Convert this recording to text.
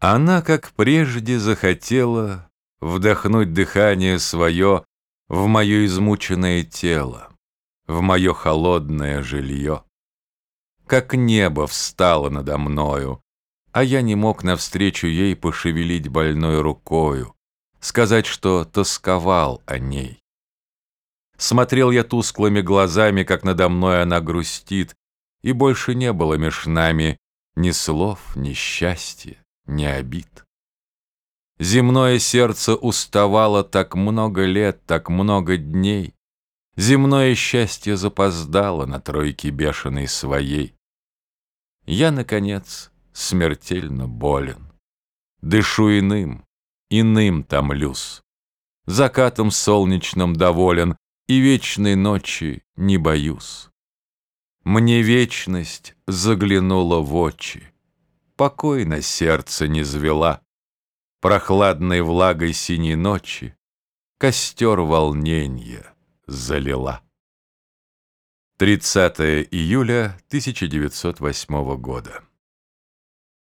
Она, как прежде, захотела Вдохнуть дыхание свое В мое измученное тело, В мое холодное жилье. Как небо встало надо мною, А я не мог навстречу ей Пошевелить больной рукою, Сказать, что тосковал о ней. Смотрел я тусклыми глазами, Как надо мной она грустит, И больше не было меж нами Ни слов, ни счастья, ни обид. Земное сердце уставало так много лет, так много дней. Земное счастье запоздало на тройке бешеной своей. Я, наконец, смертельно болен. Дышу иным, иным томлюсь. Закатом солнечным доволен И вечной ночи не боюсь. Мне вечность заглянула в очи, Покой на сердце не звела прохладной влагой синей ночи Костер волнения залила. 30 июля 1908 года.